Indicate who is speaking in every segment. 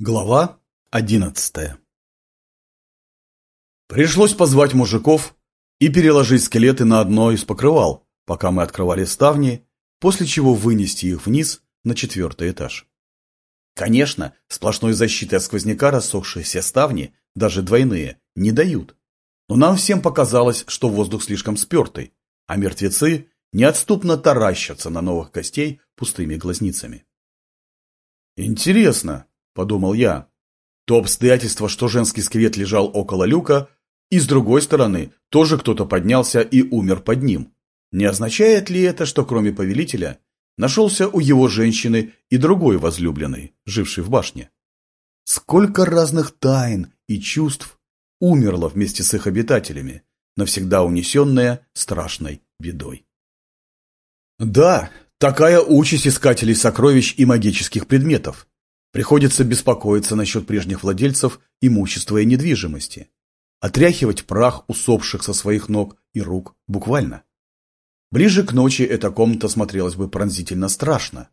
Speaker 1: Глава одиннадцатая Пришлось позвать мужиков и переложить скелеты на одно из покрывал, пока мы открывали ставни, после чего вынести их вниз на четвертый этаж. Конечно, сплошной защиты от сквозняка рассохшиеся ставни, даже двойные, не дают. Но нам всем показалось, что воздух слишком спертый, а мертвецы неотступно таращатся на новых костей пустыми глазницами. Интересно, – подумал я. То обстоятельство, что женский скелет лежал около люка, и с другой стороны, тоже кто-то поднялся и умер под ним. Не означает ли это, что кроме повелителя, нашелся у его женщины и другой возлюбленный, живший в башне? Сколько разных тайн и чувств умерло вместе с их обитателями, навсегда унесенное страшной бедой. Да, такая участь искателей сокровищ и магических предметов. Приходится беспокоиться насчет прежних владельцев имущества и недвижимости. Отряхивать прах усопших со своих ног и рук буквально. Ближе к ночи эта комната смотрелась бы пронзительно страшно.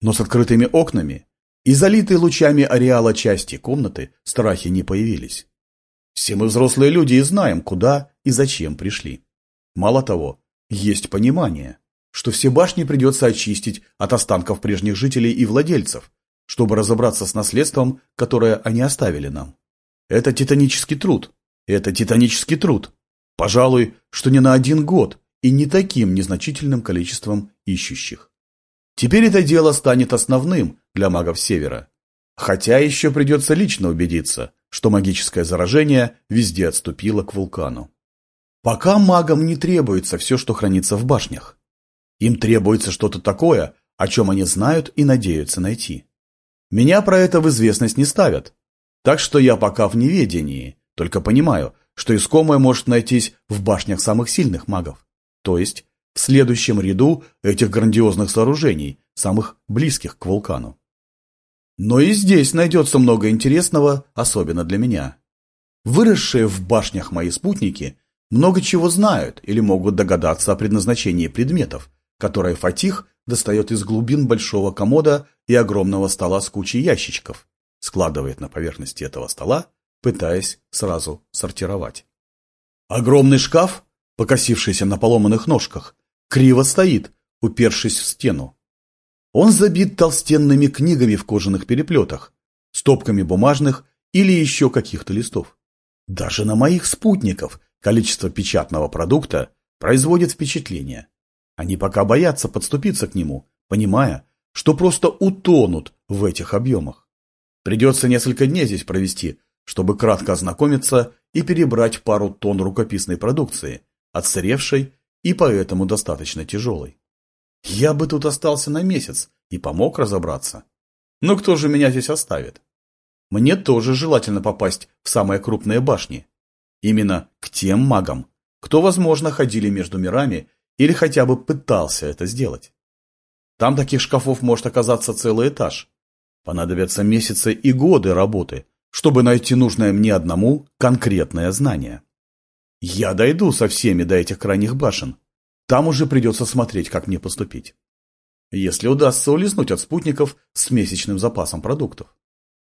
Speaker 1: Но с открытыми окнами и залитой лучами ареала части комнаты страхи не появились. Все мы взрослые люди и знаем, куда и зачем пришли. Мало того, есть понимание, что все башни придется очистить от останков прежних жителей и владельцев, чтобы разобраться с наследством, которое они оставили нам. Это титанический труд. Это титанический труд. Пожалуй, что не на один год и не таким незначительным количеством ищущих. Теперь это дело станет основным для магов Севера. Хотя еще придется лично убедиться, что магическое заражение везде отступило к вулкану. Пока магам не требуется все, что хранится в башнях. Им требуется что-то такое, о чем они знают и надеются найти. Меня про это в известность не ставят. Так что я пока в неведении, только понимаю, что искомое может найтись в башнях самых сильных магов. То есть в следующем ряду этих грандиозных сооружений, самых близких к вулкану. Но и здесь найдется много интересного, особенно для меня. Выросшие в башнях мои спутники много чего знают или могут догадаться о предназначении предметов, которые Фатих достает из глубин большого комода и огромного стола с кучей ящичков, складывает на поверхности этого стола, пытаясь сразу сортировать. Огромный шкаф, покосившийся на поломанных ножках, криво стоит, упершись в стену. Он забит толстенными книгами в кожаных переплетах, стопками бумажных или еще каких-то листов. Даже на моих спутников количество печатного продукта производит впечатление. Они пока боятся подступиться к нему, понимая, что просто утонут в этих объемах. Придется несколько дней здесь провести, чтобы кратко ознакомиться и перебрать пару тонн рукописной продукции, отсыревшей и поэтому достаточно тяжелой. Я бы тут остался на месяц и помог разобраться. Но кто же меня здесь оставит? Мне тоже желательно попасть в самые крупные башни. Именно к тем магам, кто, возможно, ходили между мирами или хотя бы пытался это сделать. Там таких шкафов может оказаться целый этаж. Понадобятся месяцы и годы работы, чтобы найти нужное мне одному конкретное знание. Я дойду со всеми до этих крайних башен. Там уже придется смотреть, как мне поступить. Если удастся улизнуть от спутников с месячным запасом продуктов.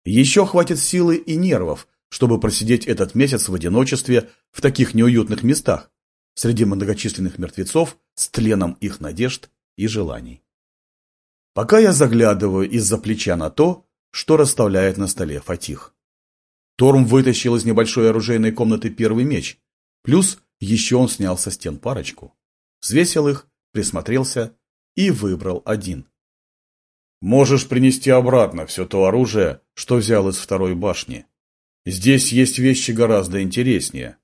Speaker 1: Еще хватит силы и нервов, чтобы просидеть этот месяц в одиночестве в таких неуютных местах, среди многочисленных мертвецов с тленом их надежд и желаний. Пока я заглядываю из-за плеча на то, что расставляет на столе Фатих. Торм вытащил из небольшой оружейной комнаты первый меч, плюс еще он снял со стен парочку. Взвесил их, присмотрелся и выбрал один. «Можешь принести обратно все то оружие, что взял из второй башни. Здесь есть вещи гораздо интереснее», —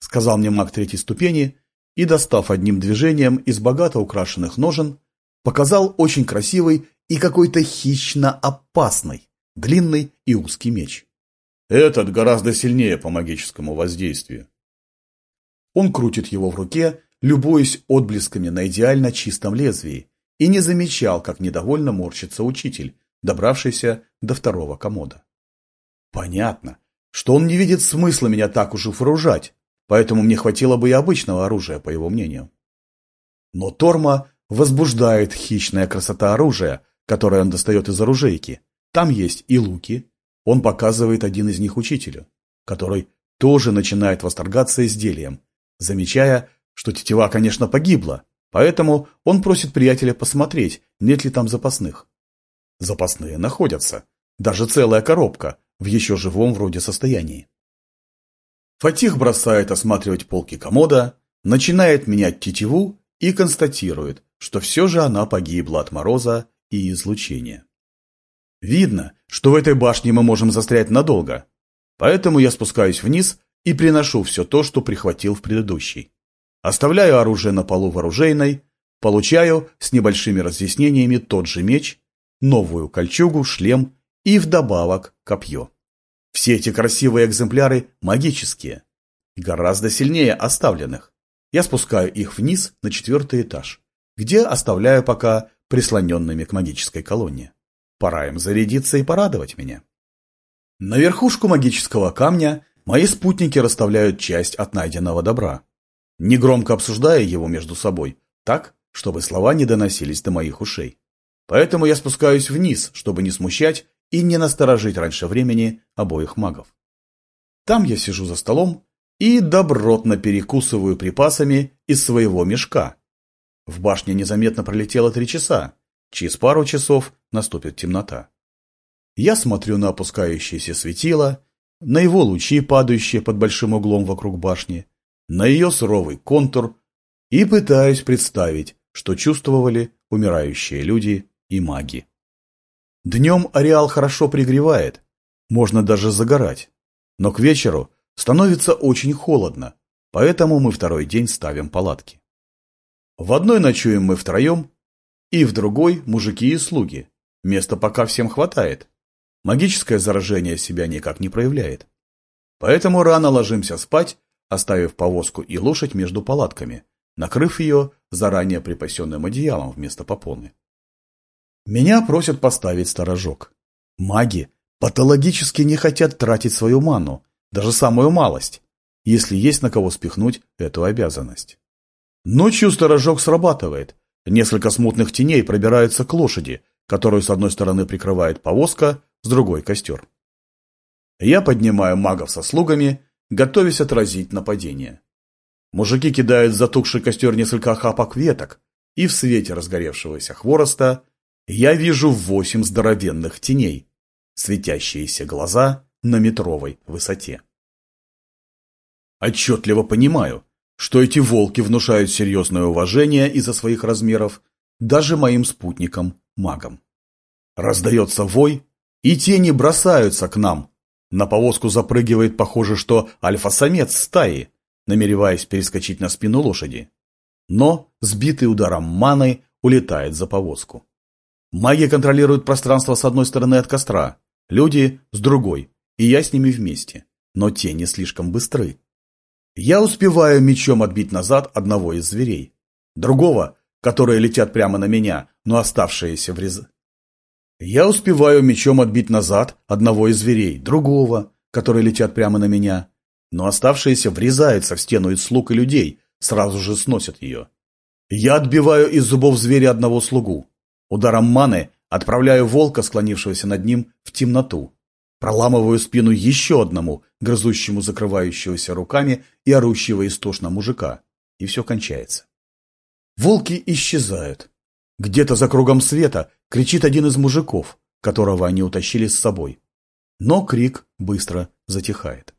Speaker 1: сказал мне маг третьей ступени и, достав одним движением из богато украшенных ножен, показал очень красивый и какой-то хищно опасный, длинный и узкий меч. Этот гораздо сильнее по магическому воздействию. Он крутит его в руке, любуясь отблесками на идеально чистом лезвии, и не замечал, как недовольно морщится учитель, добравшийся до второго комода. Понятно, что он не видит смысла меня так уж вооружать, поэтому мне хватило бы и обычного оружия, по его мнению. Но Торма возбуждает хищная красота оружия, которое он достает из оружейки. Там есть и луки, он показывает один из них учителю, который тоже начинает восторгаться изделием, замечая, что тетива, конечно, погибла, поэтому он просит приятеля посмотреть, нет ли там запасных. Запасные находятся, даже целая коробка, в еще живом вроде состоянии. Фатих бросает осматривать полки комода, начинает менять тетиву и констатирует, что все же она погибла от мороза и излучения. Видно, что в этой башне мы можем застрять надолго, поэтому я спускаюсь вниз и приношу все то, что прихватил в предыдущий. Оставляю оружие на полу вооружейной, получаю с небольшими разъяснениями тот же меч, новую кольчугу, шлем и вдобавок копье. Все эти красивые экземпляры магические, гораздо сильнее оставленных. Я спускаю их вниз на четвертый этаж, где оставляю пока прислоненными к магической колонне. Пора им зарядиться и порадовать меня. На верхушку магического камня мои спутники расставляют часть от найденного добра, негромко обсуждая его между собой, так, чтобы слова не доносились до моих ушей. Поэтому я спускаюсь вниз, чтобы не смущать и не насторожить раньше времени обоих магов. Там я сижу за столом и добротно перекусываю припасами из своего мешка. В башне незаметно пролетело три часа, Через пару часов наступит темнота. Я смотрю на опускающееся светило, на его лучи, падающие под большим углом вокруг башни, на ее суровый контур и пытаюсь представить, что чувствовали умирающие люди и маги. Днем ареал хорошо пригревает, можно даже загорать, но к вечеру становится очень холодно, поэтому мы второй день ставим палатки. В одной ночуем мы втроем, и в другой – мужики и слуги. Места пока всем хватает. Магическое заражение себя никак не проявляет. Поэтому рано ложимся спать, оставив повозку и лошадь между палатками, накрыв ее заранее припасенным одеялом вместо попоны. Меня просят поставить сторожок. Маги патологически не хотят тратить свою ману, даже самую малость, если есть на кого спихнуть эту обязанность. Ночью сторожок срабатывает, Несколько смутных теней пробираются к лошади, которую с одной стороны прикрывает повозка, с другой – костер. Я поднимаю магов со слугами, готовясь отразить нападение. Мужики кидают в затухший костер несколько охапок веток, и в свете разгоревшегося хвороста я вижу восемь здоровенных теней, светящиеся глаза на метровой высоте. Отчетливо понимаю, что эти волки внушают серьезное уважение из-за своих размеров даже моим спутникам-магам. Раздается вой, и тени бросаются к нам. На повозку запрыгивает, похоже, что альфа-самец стаи, намереваясь перескочить на спину лошади. Но, сбитый ударом маны, улетает за повозку. Маги контролируют пространство с одной стороны от костра, люди с другой, и я с ними вместе. Но тени слишком быстры. Я успеваю мечом отбить назад одного из зверей. Другого, которые летят прямо на меня, но оставшиеся в рез... Я успеваю мечом отбить назад одного из зверей, другого, которые летят прямо на меня, но оставшиеся врезаются в стену из слуг и людей, сразу же сносят ее. Я отбиваю из зубов зверя одного слугу. Ударом маны отправляю волка, склонившегося над ним, в темноту. Проламываю спину еще одному, грызущему закрывающегося руками и орущего истошно мужика. И все кончается. Волки исчезают. Где-то за кругом света кричит один из мужиков, которого они утащили с собой. Но крик быстро затихает.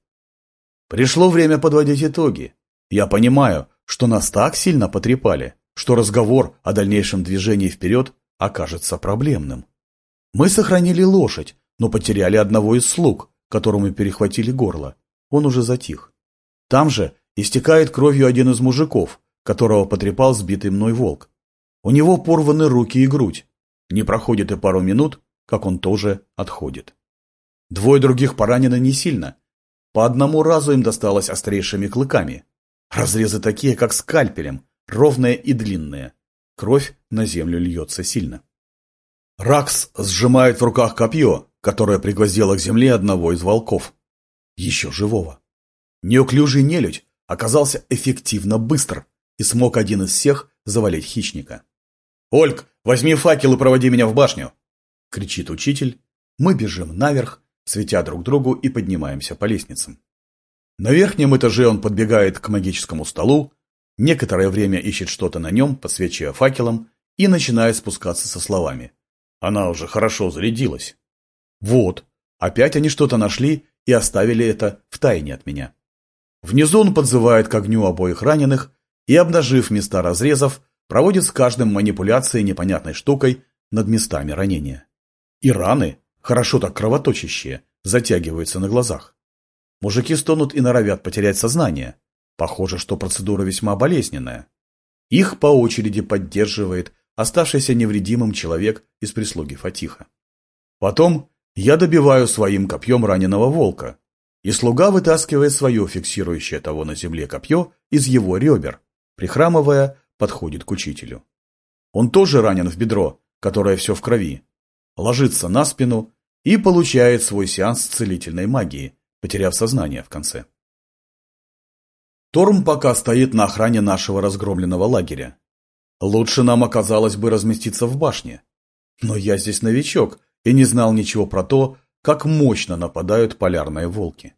Speaker 1: Пришло время подводить итоги. Я понимаю, что нас так сильно потрепали, что разговор о дальнейшем движении вперед окажется проблемным. Мы сохранили лошадь, но потеряли одного из слуг, которому перехватили горло. Он уже затих. Там же истекает кровью один из мужиков, которого потрепал сбитый мной волк. У него порваны руки и грудь. Не проходит и пару минут, как он тоже отходит. Двое других поранены не сильно. По одному разу им досталось острейшими клыками. Разрезы такие, как скальпелем, ровные и длинные. Кровь на землю льется сильно. Ракс сжимает в руках копье, которое пригвоздило к земле одного из волков. Еще живого. Неуклюжий нелюдь оказался эффективно быстр и смог один из всех завалить хищника. «Ольг, возьми факел и проводи меня в башню!» — кричит учитель. Мы бежим наверх, светя друг другу и поднимаемся по лестницам. На верхнем этаже он подбегает к магическому столу, некоторое время ищет что-то на нем, подсвечивая факелом, и начинает спускаться со словами. Она уже хорошо зарядилась. Вот, опять они что-то нашли и оставили это в тайне от меня. Внизу он подзывает к огню обоих раненых и, обнажив места разрезов, проводит с каждым манипуляцией непонятной штукой над местами ранения. И раны, хорошо так кровоточащие, затягиваются на глазах. Мужики стонут и норовят потерять сознание. Похоже, что процедура весьма болезненная. Их по очереди поддерживает оставшийся невредимым человек из прислуги Фатиха. Потом я добиваю своим копьем раненого волка, и слуга вытаскивает свое фиксирующее того на земле копье из его ребер, прихрамывая, подходит к учителю. Он тоже ранен в бедро, которое все в крови, ложится на спину и получает свой сеанс целительной магии, потеряв сознание в конце. Торм пока стоит на охране нашего разгромленного лагеря. Лучше нам оказалось бы разместиться в башне. Но я здесь новичок и не знал ничего про то, как мощно нападают полярные волки.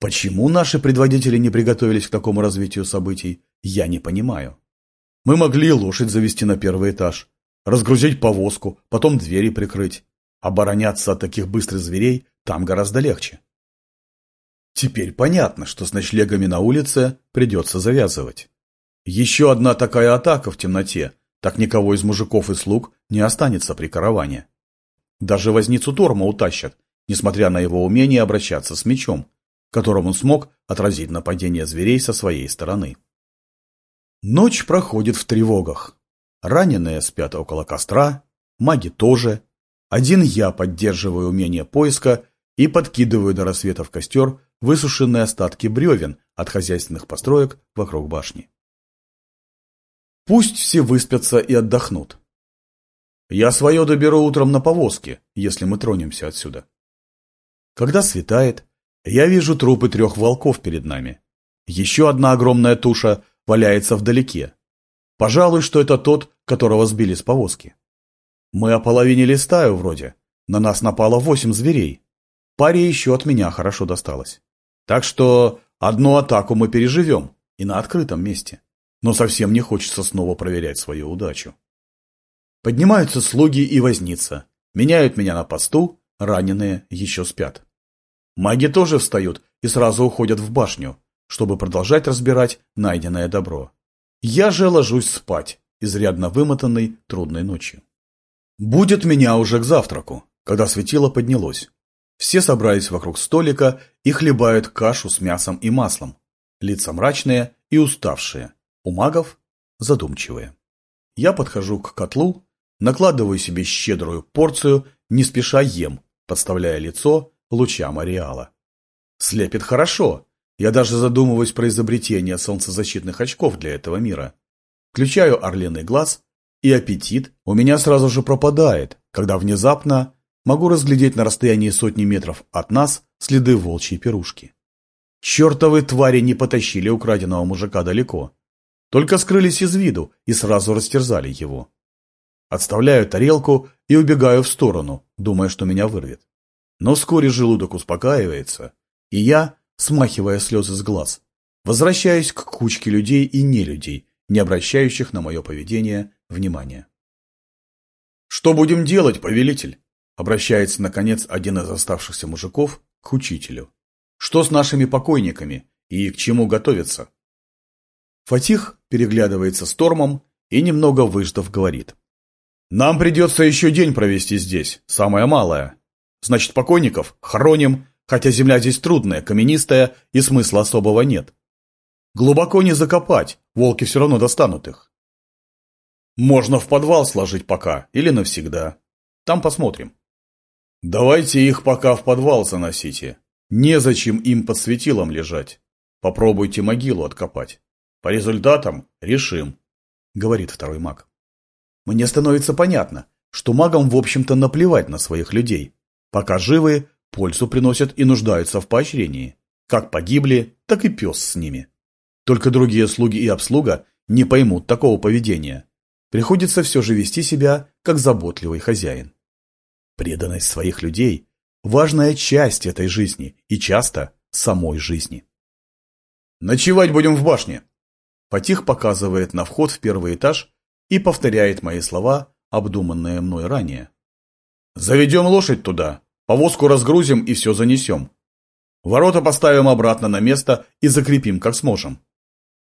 Speaker 1: Почему наши предводители не приготовились к такому развитию событий, я не понимаю. Мы могли лошадь завести на первый этаж, разгрузить повозку, потом двери прикрыть. Обороняться от таких быстрых зверей там гораздо легче. Теперь понятно, что с ночлегами на улице придется завязывать. Еще одна такая атака в темноте, так никого из мужиков и слуг не останется при караване. Даже возницу Торма утащат, несмотря на его умение обращаться с мечом, которым он смог отразить нападение зверей со своей стороны. Ночь проходит в тревогах. Раненые спят около костра, маги тоже. Один я поддерживаю умение поиска и подкидываю до рассвета в костер высушенные остатки бревен от хозяйственных построек вокруг башни. Пусть все выспятся и отдохнут. Я свое доберу утром на повозке, если мы тронемся отсюда. Когда светает, я вижу трупы трех волков перед нами. Еще одна огромная туша валяется вдалеке. Пожалуй, что это тот, которого сбили с повозки. Мы ополовинили стаю вроде. На нас напало восемь зверей. Паре еще от меня хорошо досталось. Так что одну атаку мы переживем, и на открытом месте. Но совсем не хочется снова проверять свою удачу. Поднимаются слуги и возница. Меняют меня на посту, раненые еще спят. Маги тоже встают и сразу уходят в башню, чтобы продолжать разбирать найденное добро. Я же ложусь спать, изрядно вымотанный трудной ночью. Будет меня уже к завтраку, когда светило поднялось. Все собрались вокруг столика и хлебают кашу с мясом и маслом. Лица мрачные и уставшие, у магов задумчивые. Я подхожу к котлу Накладываю себе щедрую порцию, не спеша ем, подставляя лицо лучам ареала. Слепит хорошо. Я даже задумываюсь про изобретение солнцезащитных очков для этого мира. Включаю орлиный глаз, и аппетит у меня сразу же пропадает, когда внезапно могу разглядеть на расстоянии сотни метров от нас следы волчьей пирушки. Чертовы твари не потащили украденного мужика далеко, только скрылись из виду и сразу растерзали его. Отставляю тарелку и убегаю в сторону, думая, что меня вырвет. Но вскоре желудок успокаивается, и я, смахивая слезы с глаз, возвращаюсь к кучке людей и нелюдей, не обращающих на мое поведение внимания. «Что будем делать, повелитель?» Обращается, наконец, один из оставшихся мужиков к учителю. «Что с нашими покойниками и к чему готовиться?» Фатих переглядывается с Тормом и, немного выждав, говорит. Нам придется еще день провести здесь, самое малое. Значит, покойников хороним, хотя земля здесь трудная, каменистая, и смысла особого нет. Глубоко не закопать, волки все равно достанут их. Можно в подвал сложить пока, или навсегда. Там посмотрим. Давайте их пока в подвал заносите. Незачем им под светилом лежать. Попробуйте могилу откопать. По результатам решим, говорит второй маг. Мне становится понятно, что магам, в общем-то, наплевать на своих людей. Пока живы, пользу приносят и нуждаются в поощрении. Как погибли, так и пес с ними. Только другие слуги и обслуга не поймут такого поведения. Приходится все же вести себя, как заботливый хозяин. Преданность своих людей важная часть этой жизни и часто самой жизни. «Ночевать будем в башне!» Фатих показывает на вход в первый этаж и повторяет мои слова, обдуманные мной ранее. «Заведем лошадь туда, повозку разгрузим и все занесем. Ворота поставим обратно на место и закрепим, как сможем.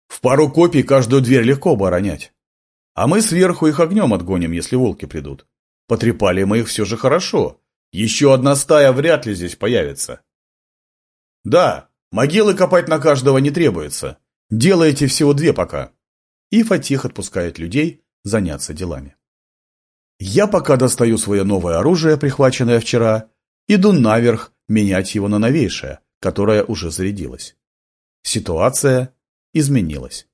Speaker 1: В пару копий каждую дверь легко оборонять. А мы сверху их огнем отгоним, если волки придут. Потрепали мы их все же хорошо. Еще одна стая вряд ли здесь появится. Да, могилы копать на каждого не требуется. Делаете всего две пока. И Фатих отпускает людей заняться делами. Я пока достаю свое новое оружие, прихваченное вчера, иду наверх менять его на новейшее, которое уже зарядилось. Ситуация изменилась.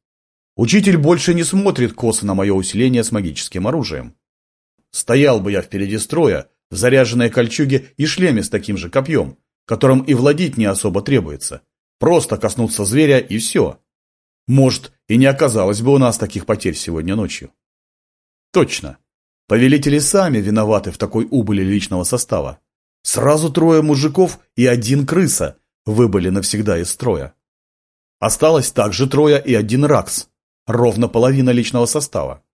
Speaker 1: Учитель больше не смотрит косо на мое усиление с магическим оружием. Стоял бы я впереди строя, в заряженной кольчуге и шлеме с таким же копьем, которым и владеть не особо требуется. Просто коснуться зверя и все. Может, и не оказалось бы у нас таких потерь сегодня ночью. Точно. Повелители сами виноваты в такой убыли личного состава. Сразу трое мужиков и один крыса выбыли навсегда из строя. Осталось также трое и один ракс, ровно половина личного состава.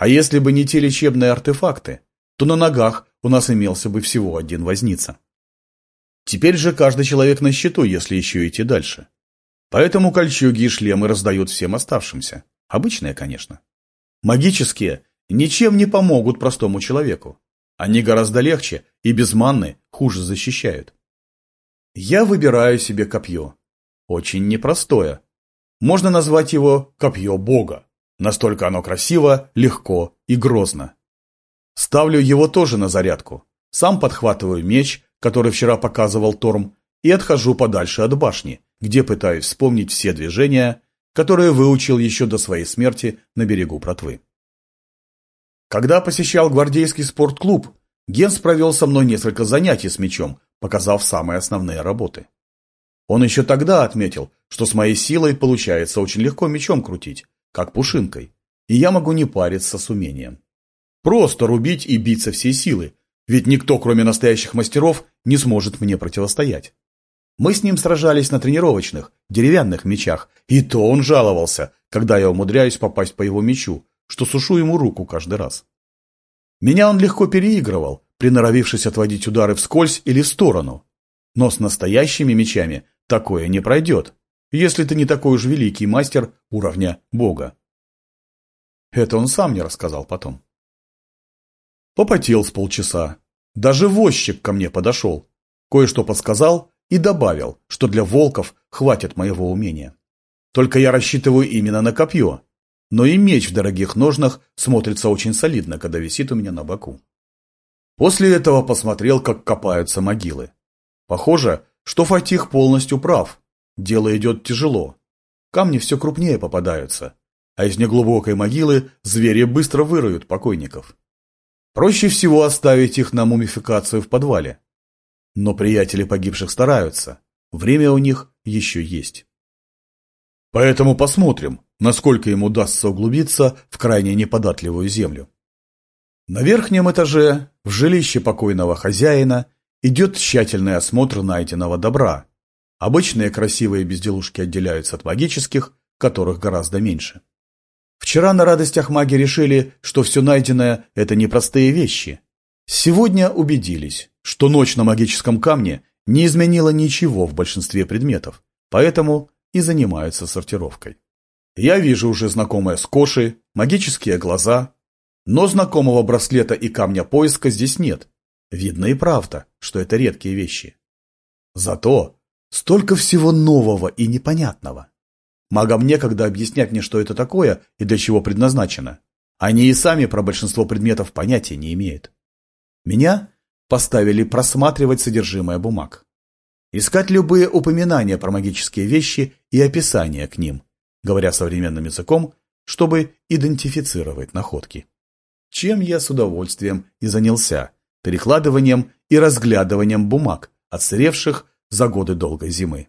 Speaker 1: А если бы не те лечебные артефакты, то на ногах у нас имелся бы всего один возница. Теперь же каждый человек на счету, если еще идти дальше. Поэтому кольчуги и шлемы раздают всем оставшимся. Обычные, конечно. Магические ничем не помогут простому человеку. Они гораздо легче и без манны хуже защищают. Я выбираю себе копье. Очень непростое, можно назвать его «копье Бога». Настолько оно красиво, легко и грозно. Ставлю его тоже на зарядку. Сам подхватываю меч, который вчера показывал Торм, и отхожу подальше от башни, где пытаюсь вспомнить все движения, которые выучил еще до своей смерти на берегу Протвы. Когда посещал гвардейский спортклуб, Генс провел со мной несколько занятий с мечом, показав самые основные работы. Он еще тогда отметил, что с моей силой получается очень легко мечом крутить, как пушинкой, и я могу не париться с умением. Просто рубить и бить со всей силы, ведь никто, кроме настоящих мастеров, не сможет мне противостоять. Мы с ним сражались на тренировочных, деревянных мечах, и то он жаловался, когда я умудряюсь попасть по его мечу, что сушу ему руку каждый раз. Меня он легко переигрывал, приноровившись отводить удары вскользь или в сторону. Но с настоящими мечами Такое не пройдет, если ты не такой уж великий мастер уровня Бога. Это он сам мне рассказал потом. Попотел с полчаса. Даже возчик ко мне подошел. Кое-что подсказал и добавил, что для волков хватит моего умения. Только я рассчитываю именно на копье. Но и меч в дорогих ножнах смотрится очень солидно, когда висит у меня на боку. После этого посмотрел, как копаются могилы. Похоже, что Фатих полностью прав. Дело идет тяжело. Камни все крупнее попадаются, а из неглубокой могилы звери быстро выроют покойников. Проще всего оставить их на мумификацию в подвале. Но приятели погибших стараются, время у них еще есть. Поэтому посмотрим, насколько им удастся углубиться в крайне неподатливую землю. На верхнем этаже, в жилище покойного хозяина, Идет тщательный осмотр найденного добра. Обычные красивые безделушки отделяются от магических, которых гораздо меньше. Вчера на радостях маги решили, что все найденное – это непростые вещи. Сегодня убедились, что ночь на магическом камне не изменила ничего в большинстве предметов, поэтому и занимаются сортировкой. Я вижу уже знакомые скоши, магические глаза, но знакомого браслета и камня поиска здесь нет, Видно и правда, что это редкие вещи. Зато столько всего нового и непонятного. Магам некогда объяснять мне, что это такое и для чего предназначено. Они и сами про большинство предметов понятия не имеют. Меня поставили просматривать содержимое бумаг. Искать любые упоминания про магические вещи и описания к ним, говоря современным языком, чтобы идентифицировать находки. Чем я с удовольствием и занялся, перекладыванием и разглядыванием бумаг, отсыревших за годы долгой зимы.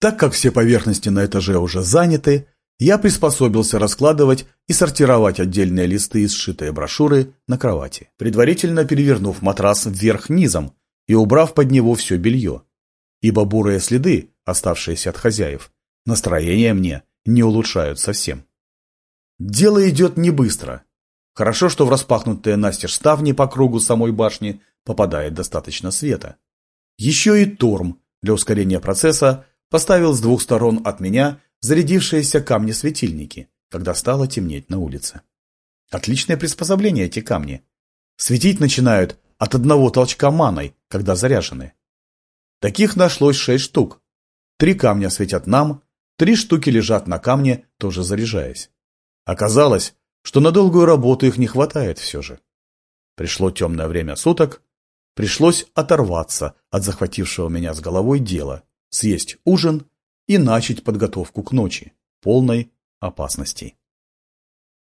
Speaker 1: Так как все поверхности на этаже уже заняты, я приспособился раскладывать и сортировать отдельные листы и сшитые брошюры на кровати, предварительно перевернув матрас вверх низом, и убрав под него все белье, ибо бурые следы, оставшиеся от хозяев, настроение мне не улучшают совсем. Дело идет не быстро. Хорошо, что в распахнутые настежь ставни по кругу самой башни попадает достаточно света. Еще и Торм для ускорения процесса поставил с двух сторон от меня зарядившиеся камни-светильники, когда стало темнеть на улице. Отличное приспособление эти камни. Светить начинают от одного толчка маной, когда заряжены. Таких нашлось шесть штук. Три камня светят нам, три штуки лежат на камне, тоже заряжаясь. Оказалось, что на долгую работу их не хватает все же. Пришло темное время суток, пришлось оторваться от захватившего меня с головой дела, съесть ужин и начать подготовку к ночи, полной опасностей.